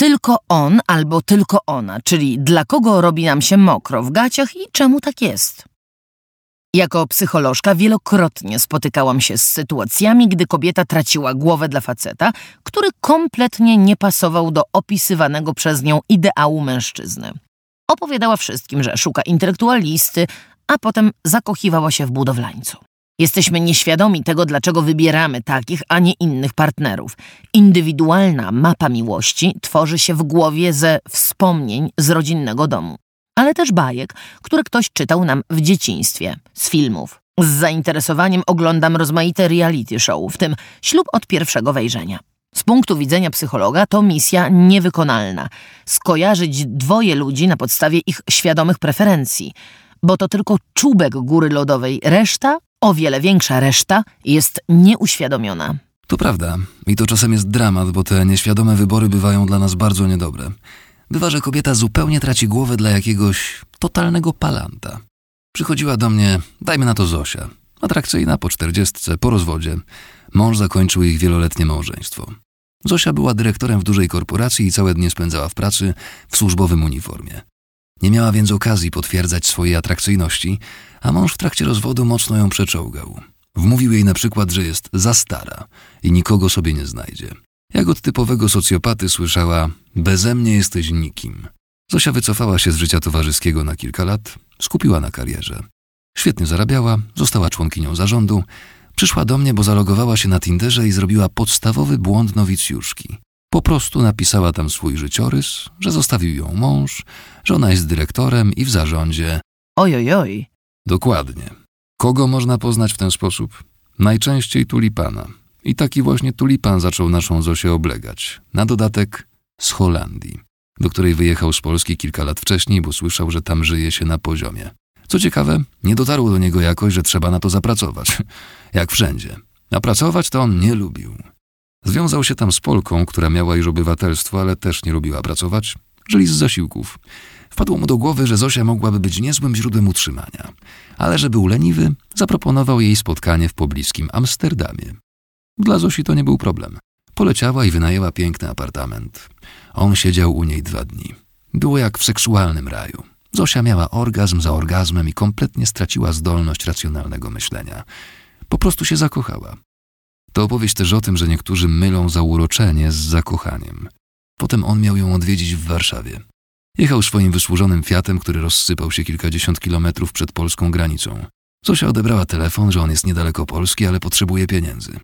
tylko on albo tylko ona, czyli dla kogo robi nam się mokro w gaciach i czemu tak jest. Jako psycholożka wielokrotnie spotykałam się z sytuacjami, gdy kobieta traciła głowę dla faceta, który kompletnie nie pasował do opisywanego przez nią ideału mężczyzny. Opowiadała wszystkim, że szuka intelektualisty, a potem zakochiwała się w budowlańcu. Jesteśmy nieświadomi tego, dlaczego wybieramy takich, a nie innych partnerów. Indywidualna mapa miłości tworzy się w głowie ze wspomnień z rodzinnego domu, ale też bajek, które ktoś czytał nam w dzieciństwie, z filmów. Z zainteresowaniem oglądam rozmaite reality show, w tym ślub od pierwszego wejrzenia. Z punktu widzenia psychologa to misja niewykonalna. Skojarzyć dwoje ludzi na podstawie ich świadomych preferencji, bo to tylko czubek góry lodowej, reszta o wiele większa reszta jest nieuświadomiona. To prawda. I to czasem jest dramat, bo te nieświadome wybory bywają dla nas bardzo niedobre. Bywa, że kobieta zupełnie traci głowę dla jakiegoś totalnego palanta. Przychodziła do mnie, dajmy na to Zosia. Atrakcyjna po czterdziestce, po rozwodzie. Mąż zakończył ich wieloletnie małżeństwo. Zosia była dyrektorem w dużej korporacji i całe dnie spędzała w pracy w służbowym uniformie. Nie miała więc okazji potwierdzać swojej atrakcyjności, a mąż w trakcie rozwodu mocno ją przeczołgał. Wmówił jej na przykład, że jest za stara i nikogo sobie nie znajdzie. Jak od typowego socjopaty słyszała: Beze mnie jesteś nikim. Zosia wycofała się z życia towarzyskiego na kilka lat, skupiła na karierze. Świetnie zarabiała, została członkinią zarządu. Przyszła do mnie, bo zalogowała się na Tinderze i zrobiła podstawowy błąd nowicjuszki. Po prostu napisała tam swój życiorys, że zostawił ją mąż, że ona jest dyrektorem i w zarządzie. Ojojoj. Oj. Dokładnie. Kogo można poznać w ten sposób? Najczęściej tulipana. I taki właśnie tulipan zaczął naszą Zosię oblegać. Na dodatek z Holandii, do której wyjechał z Polski kilka lat wcześniej, bo słyszał, że tam żyje się na poziomie. Co ciekawe, nie dotarło do niego jakoś, że trzeba na to zapracować. Jak wszędzie. A pracować to on nie lubił. Związał się tam z Polką, która miała już obywatelstwo, ale też nie lubiła pracować. Żyli z zasiłków. Wpadło mu do głowy, że Zosia mogłaby być niezłym źródłem utrzymania, ale że był leniwy, zaproponował jej spotkanie w pobliskim Amsterdamie. Dla Zosi to nie był problem. Poleciała i wynajęła piękny apartament. On siedział u niej dwa dni. Było jak w seksualnym raju. Zosia miała orgazm za orgazmem i kompletnie straciła zdolność racjonalnego myślenia. Po prostu się zakochała. To opowieść też o tym, że niektórzy mylą zauroczenie z zakochaniem. Potem on miał ją odwiedzić w Warszawie. Jechał swoim wysłużonym Fiatem, który rozsypał się kilkadziesiąt kilometrów przed polską granicą. Zosia odebrała telefon, że on jest niedaleko Polski, ale potrzebuje pieniędzy.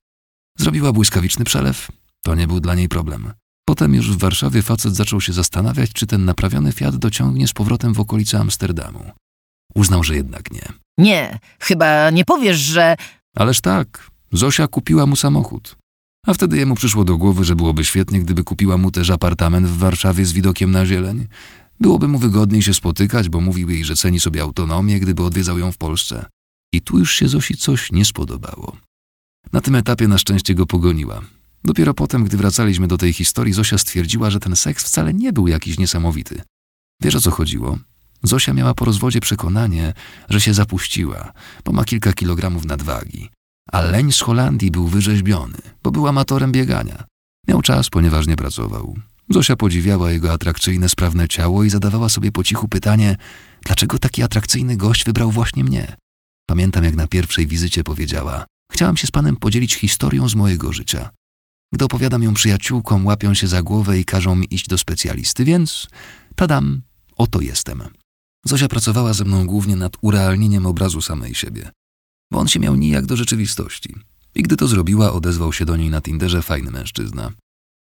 Zrobiła błyskawiczny przelew. To nie był dla niej problem. Potem już w Warszawie facet zaczął się zastanawiać, czy ten naprawiony Fiat dociągnie z powrotem w okolice Amsterdamu. Uznał, że jednak nie. Nie, chyba nie powiesz, że... Ależ tak, Zosia kupiła mu samochód. A wtedy jemu przyszło do głowy, że byłoby świetnie, gdyby kupiła mu też apartament w Warszawie z widokiem na zieleń. Byłoby mu wygodniej się spotykać, bo mówił jej, że ceni sobie autonomię, gdyby odwiedzał ją w Polsce. I tu już się Zosi coś nie spodobało. Na tym etapie na szczęście go pogoniła. Dopiero potem, gdy wracaliśmy do tej historii, Zosia stwierdziła, że ten seks wcale nie był jakiś niesamowity. Wiesz o co chodziło? Zosia miała po rozwodzie przekonanie, że się zapuściła, bo ma kilka kilogramów nadwagi a leń z Holandii był wyrzeźbiony, bo był amatorem biegania. Miał czas, ponieważ nie pracował. Zosia podziwiała jego atrakcyjne, sprawne ciało i zadawała sobie po cichu pytanie, dlaczego taki atrakcyjny gość wybrał właśnie mnie. Pamiętam, jak na pierwszej wizycie powiedziała: Chciałam się z panem podzielić historią z mojego życia. Gdy opowiadam ją przyjaciółkom, łapią się za głowę i każą mi iść do specjalisty, więc tadam, oto jestem. Zosia pracowała ze mną głównie nad urealnieniem obrazu samej siebie bo on się miał nijak do rzeczywistości. I gdy to zrobiła, odezwał się do niej na Tinderze fajny mężczyzna.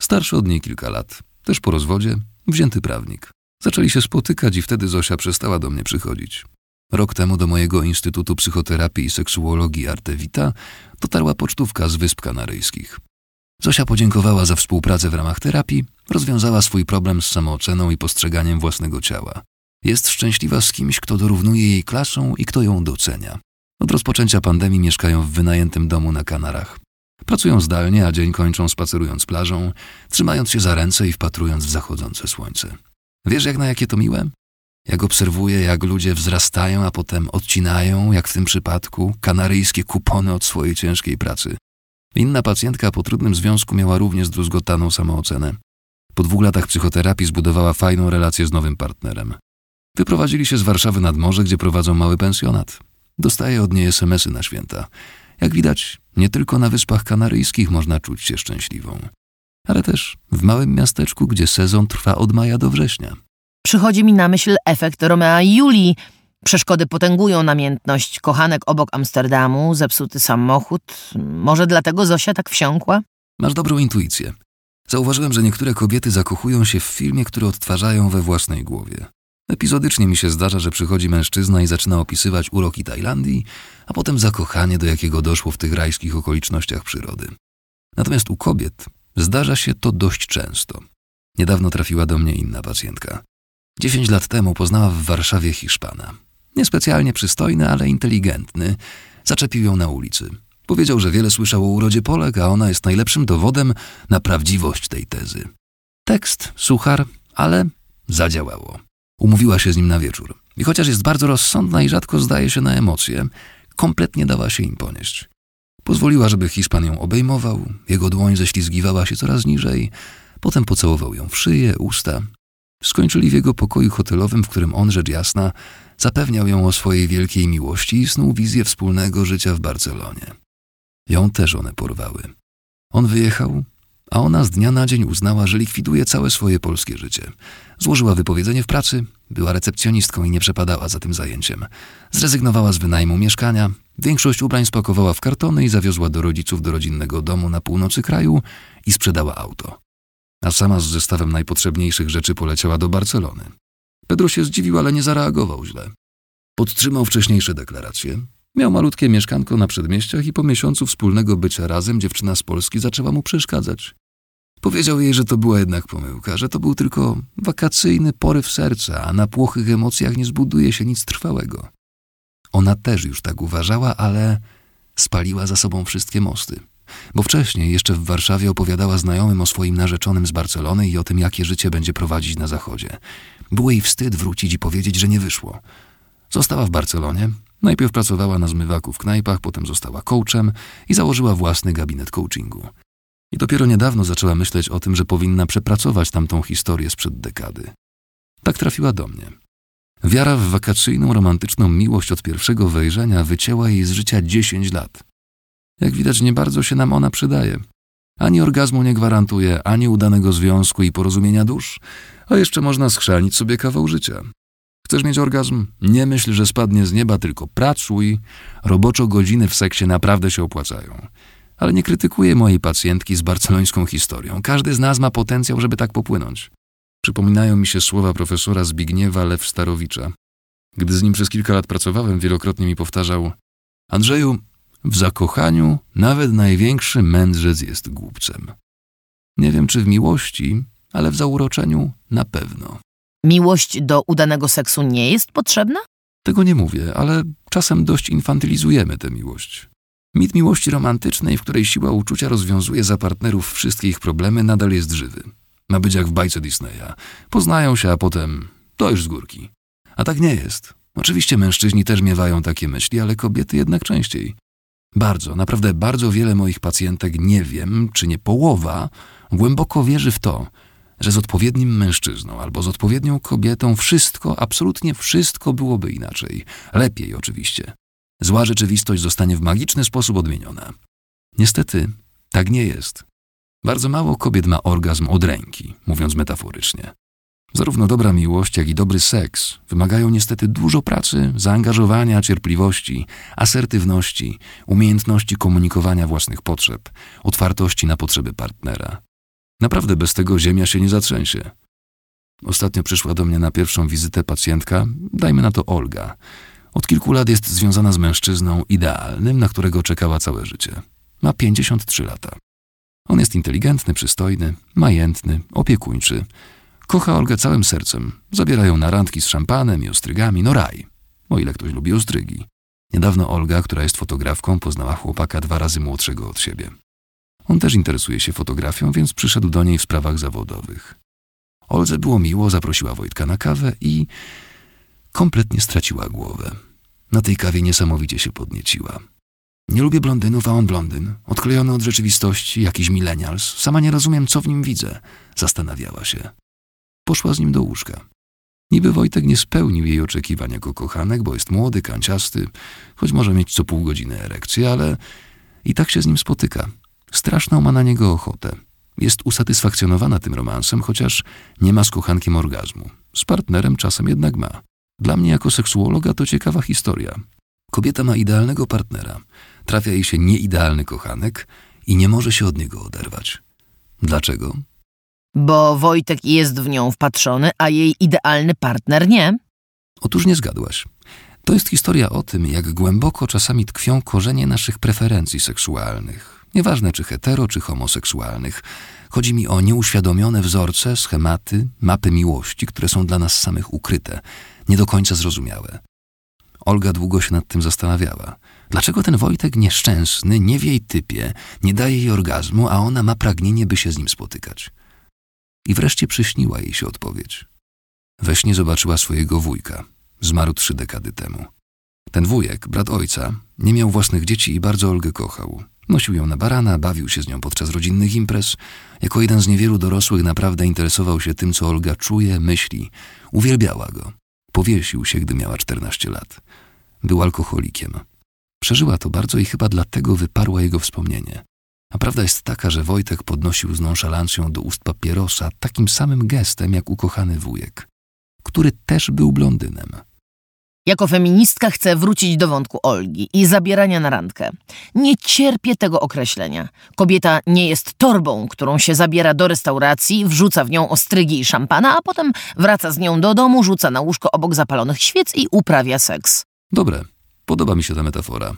Starszy od niej kilka lat, też po rozwodzie, wzięty prawnik. Zaczęli się spotykać i wtedy Zosia przestała do mnie przychodzić. Rok temu do mojego Instytutu Psychoterapii i Seksuologii Artevita dotarła pocztówka z Wysp Kanaryjskich. Zosia podziękowała za współpracę w ramach terapii, rozwiązała swój problem z samooceną i postrzeganiem własnego ciała. Jest szczęśliwa z kimś, kto dorównuje jej klasą i kto ją docenia. Od rozpoczęcia pandemii mieszkają w wynajętym domu na Kanarach. Pracują zdalnie, a dzień kończą spacerując plażą, trzymając się za ręce i wpatrując w zachodzące słońce. Wiesz, jak na jakie to miłe? Jak obserwuję, jak ludzie wzrastają, a potem odcinają, jak w tym przypadku, kanaryjskie kupony od swojej ciężkiej pracy. Inna pacjentka po trudnym związku miała równie zdruzgotaną samoocenę. Po dwóch latach psychoterapii zbudowała fajną relację z nowym partnerem. Wyprowadzili się z Warszawy nad morze, gdzie prowadzą mały pensjonat. Dostaje od niej SMS-y na święta. Jak widać, nie tylko na Wyspach Kanaryjskich można czuć się szczęśliwą, ale też w małym miasteczku, gdzie sezon trwa od maja do września. Przychodzi mi na myśl efekt Romea i Julii. Przeszkody potęgują namiętność, kochanek obok Amsterdamu, zepsuty samochód. Może dlatego Zosia tak wsiąkła? Masz dobrą intuicję. Zauważyłem, że niektóre kobiety zakochują się w filmie, który odtwarzają we własnej głowie. Epizodycznie mi się zdarza, że przychodzi mężczyzna i zaczyna opisywać uroki Tajlandii, a potem zakochanie, do jakiego doszło w tych rajskich okolicznościach przyrody. Natomiast u kobiet zdarza się to dość często. Niedawno trafiła do mnie inna pacjentka. Dziesięć lat temu poznała w Warszawie Hiszpana. Niespecjalnie przystojny, ale inteligentny. Zaczepił ją na ulicy. Powiedział, że wiele słyszał o urodzie Polek, a ona jest najlepszym dowodem na prawdziwość tej tezy. Tekst suchar, ale zadziałało. Umówiła się z nim na wieczór. I chociaż jest bardzo rozsądna i rzadko zdaje się na emocje, kompletnie dała się im ponieść. Pozwoliła, żeby Hiszpan ją obejmował, jego dłoń ześlizgiwała się coraz niżej, potem pocałował ją w szyję, usta. Skończyli w jego pokoju hotelowym, w którym on, rzecz jasna, zapewniał ją o swojej wielkiej miłości i snuł wizję wspólnego życia w Barcelonie. Ją też one porwały. On wyjechał, a ona z dnia na dzień uznała, że likwiduje całe swoje polskie życie. Złożyła wypowiedzenie w pracy, była recepcjonistką i nie przepadała za tym zajęciem. Zrezygnowała z wynajmu mieszkania, większość ubrań spakowała w kartony i zawiozła do rodziców do rodzinnego domu na północy kraju i sprzedała auto. A sama z zestawem najpotrzebniejszych rzeczy poleciała do Barcelony. Pedro się zdziwił, ale nie zareagował źle. Podtrzymał wcześniejsze deklaracje. Miał malutkie mieszkanko na przedmieściach i po miesiącu wspólnego bycia razem dziewczyna z Polski zaczęła mu przeszkadzać. Powiedział jej, że to była jednak pomyłka, że to był tylko wakacyjny poryw serca, a na płochych emocjach nie zbuduje się nic trwałego. Ona też już tak uważała, ale spaliła za sobą wszystkie mosty. Bo wcześniej, jeszcze w Warszawie, opowiadała znajomym o swoim narzeczonym z Barcelony i o tym, jakie życie będzie prowadzić na zachodzie. Było jej wstyd wrócić i powiedzieć, że nie wyszło. Została w Barcelonie. Najpierw pracowała na zmywaku w knajpach, potem została coachem i założyła własny gabinet coachingu. I dopiero niedawno zaczęła myśleć o tym, że powinna przepracować tamtą historię sprzed dekady. Tak trafiła do mnie. Wiara w wakacyjną, romantyczną miłość od pierwszego wejrzenia wycięła jej z życia dziesięć lat. Jak widać, nie bardzo się nam ona przydaje. Ani orgazmu nie gwarantuje, ani udanego związku i porozumienia dusz, a jeszcze można schrzanić sobie kawał życia. Chcesz mieć orgazm? Nie myśl, że spadnie z nieba, tylko pracuj. Roboczo godziny w seksie naprawdę się opłacają. Ale nie krytykuję mojej pacjentki z barcelońską historią. Każdy z nas ma potencjał, żeby tak popłynąć. Przypominają mi się słowa profesora Zbigniewa Lew-Starowicza. Gdy z nim przez kilka lat pracowałem, wielokrotnie mi powtarzał Andrzeju, w zakochaniu nawet największy mędrzec jest głupcem. Nie wiem, czy w miłości, ale w zauroczeniu na pewno. Miłość do udanego seksu nie jest potrzebna? Tego nie mówię, ale czasem dość infantylizujemy tę miłość. Mit miłości romantycznej, w której siła uczucia rozwiązuje za partnerów wszystkie ich problemy, nadal jest żywy. Ma być jak w bajce Disneya. Poznają się, a potem to już z górki. A tak nie jest. Oczywiście mężczyźni też miewają takie myśli, ale kobiety jednak częściej. Bardzo, naprawdę bardzo wiele moich pacjentek, nie wiem, czy nie połowa, głęboko wierzy w to, że z odpowiednim mężczyzną albo z odpowiednią kobietą wszystko, absolutnie wszystko byłoby inaczej. Lepiej oczywiście. Zła rzeczywistość zostanie w magiczny sposób odmieniona. Niestety, tak nie jest. Bardzo mało kobiet ma orgazm od ręki, mówiąc metaforycznie. Zarówno dobra miłość, jak i dobry seks wymagają niestety dużo pracy, zaangażowania, cierpliwości, asertywności, umiejętności komunikowania własnych potrzeb, otwartości na potrzeby partnera. Naprawdę bez tego ziemia się nie zatrzęsie. Ostatnio przyszła do mnie na pierwszą wizytę pacjentka, dajmy na to Olga. Od kilku lat jest związana z mężczyzną idealnym, na którego czekała całe życie. Ma 53 lata. On jest inteligentny, przystojny, majętny, opiekuńczy. Kocha Olgę całym sercem. Zabierają na randki z szampanem i ostrygami, no raj. O ile ktoś lubi ostrygi. Niedawno Olga, która jest fotografką, poznała chłopaka dwa razy młodszego od siebie. On też interesuje się fotografią, więc przyszedł do niej w sprawach zawodowych. Oldze było miło, zaprosiła Wojtka na kawę i kompletnie straciła głowę. Na tej kawie niesamowicie się podnieciła. Nie lubię blondynów, a on blondyn. Odklejony od rzeczywistości, jakiś millennials. Sama nie rozumiem, co w nim widzę. Zastanawiała się. Poszła z nim do łóżka. Niby Wojtek nie spełnił jej oczekiwań jako kochanek, bo jest młody, kanciasty, choć może mieć co pół godziny erekcję, ale i tak się z nim spotyka. Straszną ma na niego ochotę. Jest usatysfakcjonowana tym romansem, chociaż nie ma z kochankiem orgazmu. Z partnerem czasem jednak ma. Dla mnie jako seksuologa to ciekawa historia. Kobieta ma idealnego partnera, trafia jej się nieidealny kochanek i nie może się od niego oderwać. Dlaczego? Bo Wojtek jest w nią wpatrzony, a jej idealny partner nie. Otóż nie zgadłaś. To jest historia o tym, jak głęboko czasami tkwią korzenie naszych preferencji seksualnych. Nieważne czy hetero, czy homoseksualnych. Chodzi mi o nieuświadomione wzorce, schematy, mapy miłości, które są dla nas samych ukryte, nie do końca zrozumiałe. Olga długo się nad tym zastanawiała. Dlaczego ten Wojtek nieszczęsny, nie w jej typie, nie daje jej orgazmu, a ona ma pragnienie, by się z nim spotykać? I wreszcie przyśniła jej się odpowiedź. We śnie zobaczyła swojego wujka. Zmarł trzy dekady temu. Ten wujek, brat ojca, nie miał własnych dzieci i bardzo Olgę kochał. Nosił ją na barana, bawił się z nią podczas rodzinnych imprez. Jako jeden z niewielu dorosłych naprawdę interesował się tym, co Olga czuje, myśli. Uwielbiała go. Powiesił się, gdy miała 14 lat. Był alkoholikiem. Przeżyła to bardzo i chyba dlatego wyparła jego wspomnienie. A prawda jest taka, że Wojtek podnosił z nonszalancją do ust papierosa takim samym gestem jak ukochany wujek, który też był blondynem. Jako feministka chcę wrócić do wątku Olgi i zabierania na randkę. Nie cierpię tego określenia. Kobieta nie jest torbą, którą się zabiera do restauracji, wrzuca w nią ostrygi i szampana, a potem wraca z nią do domu, rzuca na łóżko obok zapalonych świec i uprawia seks. Dobre, podoba mi się ta metafora.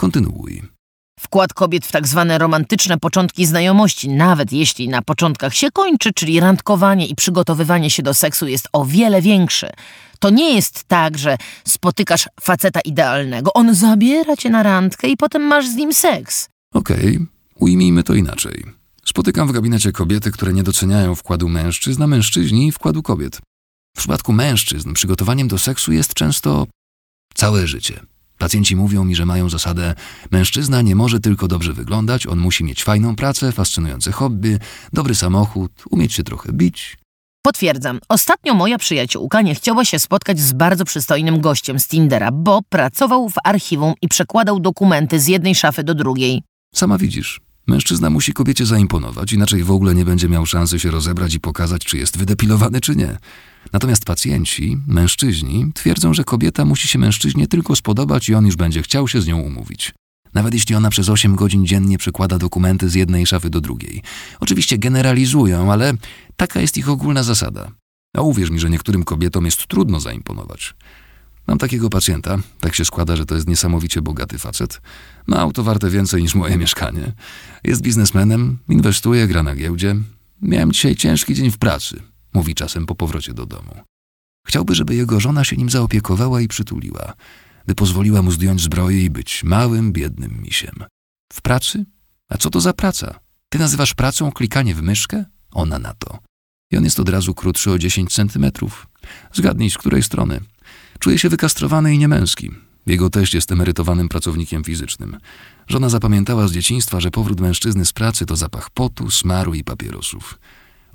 Kontynuuj. Wkład kobiet w tak zwane romantyczne początki znajomości, nawet jeśli na początkach się kończy, czyli randkowanie i przygotowywanie się do seksu jest o wiele większy. To nie jest tak, że spotykasz faceta idealnego, on zabiera cię na randkę i potem masz z nim seks. Okej, okay, ujmijmy to inaczej. Spotykam w gabinecie kobiety, które nie doceniają wkładu mężczyzn, a mężczyźni wkładu kobiet. W przypadku mężczyzn przygotowaniem do seksu jest często całe życie. Pacjenci mówią mi, że mają zasadę: mężczyzna nie może tylko dobrze wyglądać, on musi mieć fajną pracę, fascynujące hobby, dobry samochód, umieć się trochę bić. Potwierdzam. Ostatnio moja przyjaciółka nie chciała się spotkać z bardzo przystojnym gościem z Tindera, bo pracował w archiwum i przekładał dokumenty z jednej szafy do drugiej. Sama widzisz. Mężczyzna musi kobiecie zaimponować, inaczej w ogóle nie będzie miał szansy się rozebrać i pokazać, czy jest wydepilowany, czy nie. Natomiast pacjenci, mężczyźni, twierdzą, że kobieta musi się mężczyźnie tylko spodobać i on już będzie chciał się z nią umówić. Nawet jeśli ona przez 8 godzin dziennie przekłada dokumenty z jednej szafy do drugiej. Oczywiście generalizują, ale taka jest ich ogólna zasada. A uwierz mi, że niektórym kobietom jest trudno zaimponować. Mam takiego pacjenta, tak się składa, że to jest niesamowicie bogaty facet. Ma auto warte więcej niż moje mieszkanie. Jest biznesmenem, inwestuje, gra na giełdzie. Miałem dzisiaj ciężki dzień w pracy, mówi czasem po powrocie do domu. Chciałby, żeby jego żona się nim zaopiekowała i przytuliła, by pozwoliła mu zdjąć zbroję i być małym, biednym misiem. W pracy? A co to za praca? Ty nazywasz pracą klikanie w myszkę? Ona na to. I on jest od razu krótszy o 10 centymetrów. Zgadnij, z której strony. Czuje się wykastrowany i niemęski. Jego teść jest emerytowanym pracownikiem fizycznym. Żona zapamiętała z dzieciństwa, że powrót mężczyzny z pracy to zapach potu, smaru i papierosów.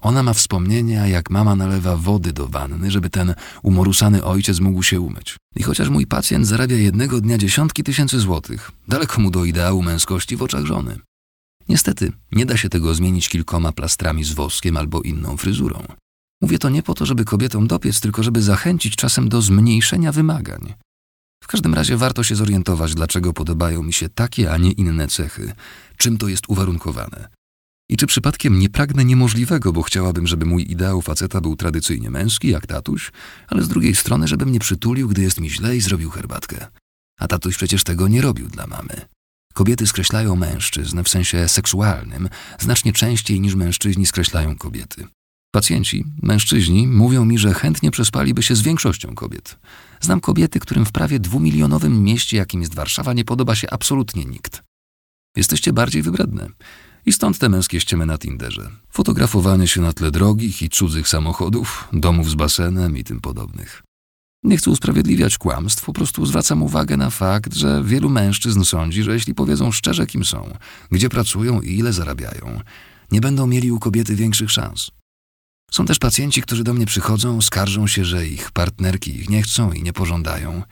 Ona ma wspomnienia, jak mama nalewa wody do wanny, żeby ten umorusany ojciec mógł się umyć. I chociaż mój pacjent zarabia jednego dnia dziesiątki tysięcy złotych, daleko mu do ideału męskości w oczach żony. Niestety, nie da się tego zmienić kilkoma plastrami z woskiem albo inną fryzurą. Mówię to nie po to, żeby kobietom dopiec, tylko żeby zachęcić czasem do zmniejszenia wymagań. W każdym razie warto się zorientować, dlaczego podobają mi się takie, a nie inne cechy, czym to jest uwarunkowane. I czy przypadkiem nie pragnę niemożliwego, bo chciałabym, żeby mój ideał faceta był tradycyjnie męski, jak tatuś, ale z drugiej strony, żeby mnie przytulił, gdy jest mi źle i zrobił herbatkę. A tatuś przecież tego nie robił dla mamy. Kobiety skreślają mężczyzn w sensie seksualnym znacznie częściej niż mężczyźni skreślają kobiety. Pacjenci, mężczyźni, mówią mi, że chętnie przespaliby się z większością kobiet. Znam kobiety, którym w prawie dwumilionowym mieście, jakim jest Warszawa, nie podoba się absolutnie nikt. Jesteście bardziej wybredne. I stąd te męskie ściemy na Tinderze. Fotografowanie się na tle drogich i cudzych samochodów, domów z basenem i tym podobnych. Nie chcę usprawiedliwiać kłamstw, po prostu zwracam uwagę na fakt, że wielu mężczyzn sądzi, że jeśli powiedzą szczerze, kim są, gdzie pracują i ile zarabiają, nie będą mieli u kobiety większych szans. Są też pacjenci, którzy do mnie przychodzą, skarżą się, że ich partnerki ich nie chcą i nie pożądają.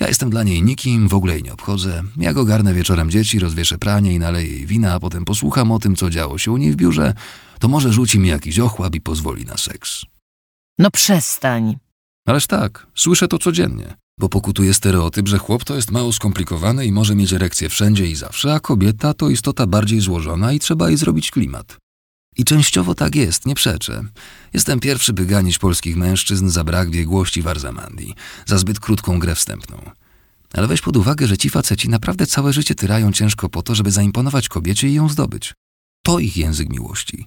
Ja jestem dla niej nikim, w ogóle jej nie obchodzę. Ja go garnę wieczorem dzieci, rozwieszę pranie i naleję jej wina, a potem posłucham o tym, co działo się u niej w biurze, to może rzuci mi jakiś ochłap i pozwoli na seks. No przestań. Ależ tak, słyszę to codziennie, bo pokutuje stereotyp, że chłop to jest mało skomplikowany i może mieć erekcję wszędzie i zawsze, a kobieta to istota bardziej złożona i trzeba jej zrobić klimat. I częściowo tak jest, nie przeczę. Jestem pierwszy, by ganić polskich mężczyzn za brak biegłości w Arzamandii, za zbyt krótką grę wstępną. Ale weź pod uwagę, że ci faceci naprawdę całe życie tyrają ciężko po to, żeby zaimponować kobiecie i ją zdobyć. To ich język miłości.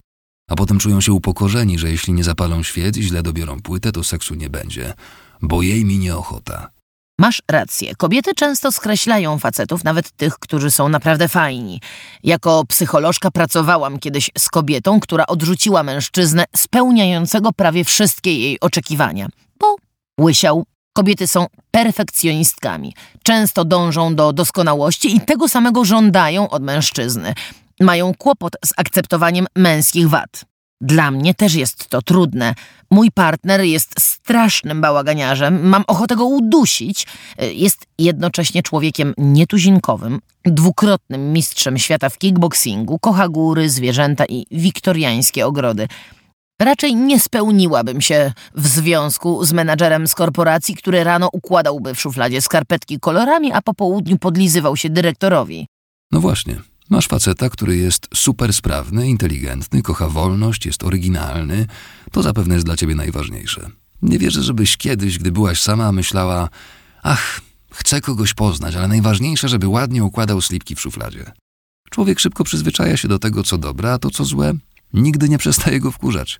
A potem czują się upokorzeni, że jeśli nie zapalą świec i źle dobiorą płytę, to seksu nie będzie, bo jej minie ochota. Masz rację. Kobiety często skreślają facetów, nawet tych, którzy są naprawdę fajni. Jako psycholożka pracowałam kiedyś z kobietą, która odrzuciła mężczyznę spełniającego prawie wszystkie jej oczekiwania. Bo łysiał. Kobiety są perfekcjonistkami. Często dążą do doskonałości i tego samego żądają od mężczyzny. Mają kłopot z akceptowaniem męskich wad. Dla mnie też jest to trudne. Mój partner jest strasznym bałaganiarzem, mam ochotę go udusić. Jest jednocześnie człowiekiem nietuzinkowym, dwukrotnym mistrzem świata w kickboxingu, kocha góry, zwierzęta i wiktoriańskie ogrody. Raczej nie spełniłabym się w związku z menadżerem z korporacji, który rano układałby w szufladzie skarpetki kolorami, a po południu podlizywał się dyrektorowi. No właśnie, Masz faceta, który jest super sprawny, inteligentny, kocha wolność, jest oryginalny. To zapewne jest dla ciebie najważniejsze. Nie wierzę, żebyś kiedyś, gdy byłaś sama, myślała: Ach, chcę kogoś poznać, ale najważniejsze, żeby ładnie układał slipki w szufladzie. Człowiek szybko przyzwyczaja się do tego, co dobre, a to, co złe, nigdy nie przestaje go wkurzać.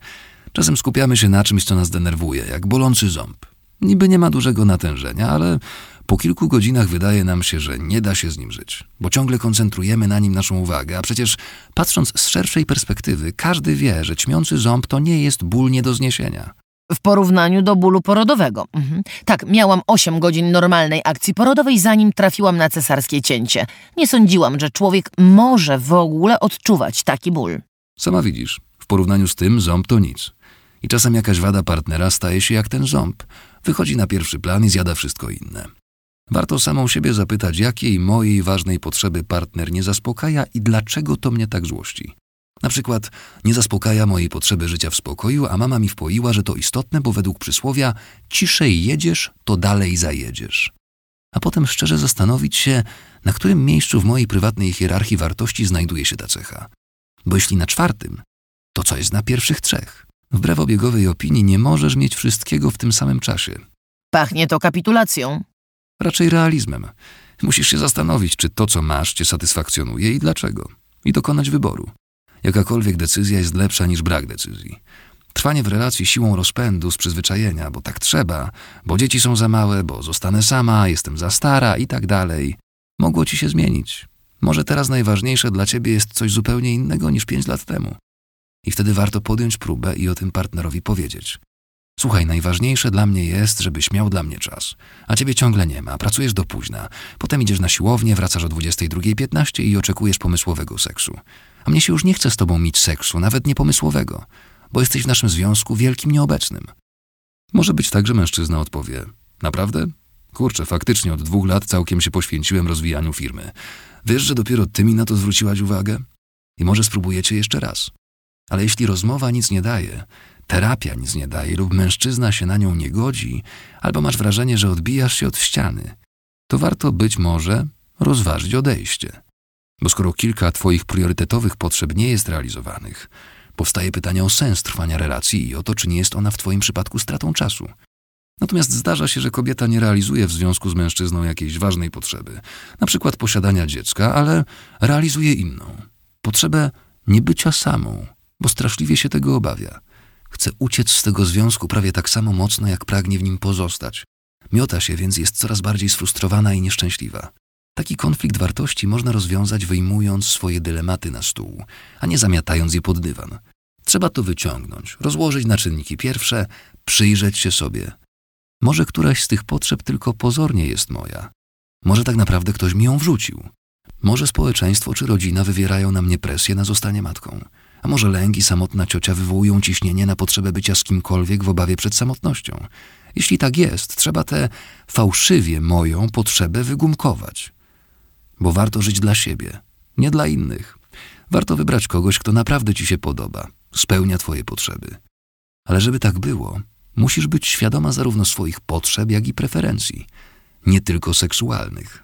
Czasem skupiamy się na czymś, co nas denerwuje, jak bolący ząb. Niby nie ma dużego natężenia, ale po kilku godzinach wydaje nam się, że nie da się z nim żyć, bo ciągle koncentrujemy na nim naszą uwagę, a przecież patrząc z szerszej perspektywy, każdy wie, że ćmiący ząb to nie jest ból nie do zniesienia. W porównaniu do bólu porodowego. Mhm. Tak, miałam 8 godzin normalnej akcji porodowej, zanim trafiłam na cesarskie cięcie. Nie sądziłam, że człowiek może w ogóle odczuwać taki ból. Sama widzisz, w porównaniu z tym ząb to nic. I czasem jakaś wada partnera staje się jak ten ząb. Wychodzi na pierwszy plan i zjada wszystko inne. Warto samą siebie zapytać, jakiej mojej ważnej potrzeby partner nie zaspokaja i dlaczego to mnie tak złości. Na przykład nie zaspokaja mojej potrzeby życia w spokoju, a mama mi wpoiła, że to istotne, bo według przysłowia ciszej jedziesz, to dalej zajedziesz. A potem szczerze zastanowić się, na którym miejscu w mojej prywatnej hierarchii wartości znajduje się ta cecha. Bo jeśli na czwartym, to co jest na pierwszych trzech? Wbrew obiegowej opinii nie możesz mieć wszystkiego w tym samym czasie. Pachnie to kapitulacją raczej realizmem. Musisz się zastanowić, czy to, co masz, cię satysfakcjonuje i dlaczego. I dokonać wyboru. Jakakolwiek decyzja jest lepsza niż brak decyzji. Trwanie w relacji siłą rozpędu z przyzwyczajenia, bo tak trzeba, bo dzieci są za małe, bo zostanę sama, jestem za stara i tak dalej, mogło ci się zmienić. Może teraz najważniejsze dla ciebie jest coś zupełnie innego niż pięć lat temu. I wtedy warto podjąć próbę i o tym partnerowi powiedzieć. Słuchaj, najważniejsze dla mnie jest, żebyś miał dla mnie czas. A ciebie ciągle nie ma, pracujesz do późna. Potem idziesz na siłownię, wracasz o 22.15 i oczekujesz pomysłowego seksu. A mnie się już nie chce z tobą mieć seksu, nawet niepomysłowego, bo jesteś w naszym związku wielkim nieobecnym. Może być tak, że mężczyzna odpowie: Naprawdę? Kurczę, faktycznie od dwóch lat całkiem się poświęciłem rozwijaniu firmy. Wiesz, że dopiero ty mi na to zwróciłaś uwagę? I może spróbujecie jeszcze raz. Ale jeśli rozmowa nic nie daje, terapia nic nie daje lub mężczyzna się na nią nie godzi, albo masz wrażenie, że odbijasz się od ściany, to warto być może rozważyć odejście. Bo skoro kilka Twoich priorytetowych potrzeb nie jest realizowanych, powstaje pytanie o sens trwania relacji i o to, czy nie jest ona w Twoim przypadku stratą czasu. Natomiast zdarza się, że kobieta nie realizuje w związku z mężczyzną jakiejś ważnej potrzeby, na przykład posiadania dziecka, ale realizuje inną potrzebę niebycia samą, bo straszliwie się tego obawia. Chce uciec z tego związku prawie tak samo mocno, jak pragnie w nim pozostać. Miota się więc, jest coraz bardziej sfrustrowana i nieszczęśliwa. Taki konflikt wartości można rozwiązać wyjmując swoje dylematy na stół, a nie zamiatając je pod dywan. Trzeba to wyciągnąć, rozłożyć na czynniki pierwsze, przyjrzeć się sobie. Może któraś z tych potrzeb tylko pozornie jest moja. Może tak naprawdę ktoś mi ją wrzucił. Może społeczeństwo czy rodzina wywierają na mnie presję na zostanie matką. A może lęk i samotna ciocia wywołują ciśnienie na potrzebę bycia z kimkolwiek w obawie przed samotnością. Jeśli tak jest, trzeba tę fałszywie moją potrzebę wygumkować. Bo warto żyć dla siebie, nie dla innych. Warto wybrać kogoś, kto naprawdę ci się podoba, spełnia twoje potrzeby. Ale żeby tak było, musisz być świadoma zarówno swoich potrzeb, jak i preferencji, nie tylko seksualnych.